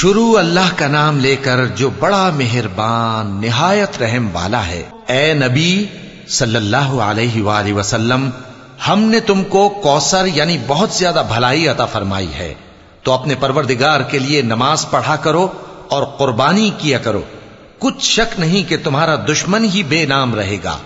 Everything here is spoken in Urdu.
شروع اللہ کا نام لے کر جو بڑا مہربان، نہایت رحم والا ہے۔ اے نبی صلی اللہ علیہ وآلہ وسلم، ہم نے تم کو کوثر یعنی بہت زیادہ بھلائی عطا فرمائی ہے۔ تو اپنے پروردگار کے لیے نماز پڑھا کرو اور قربانی کیا کرو۔ کچھ شک نہیں کہ تمہارا دشمن ہی بے نام رہے گا۔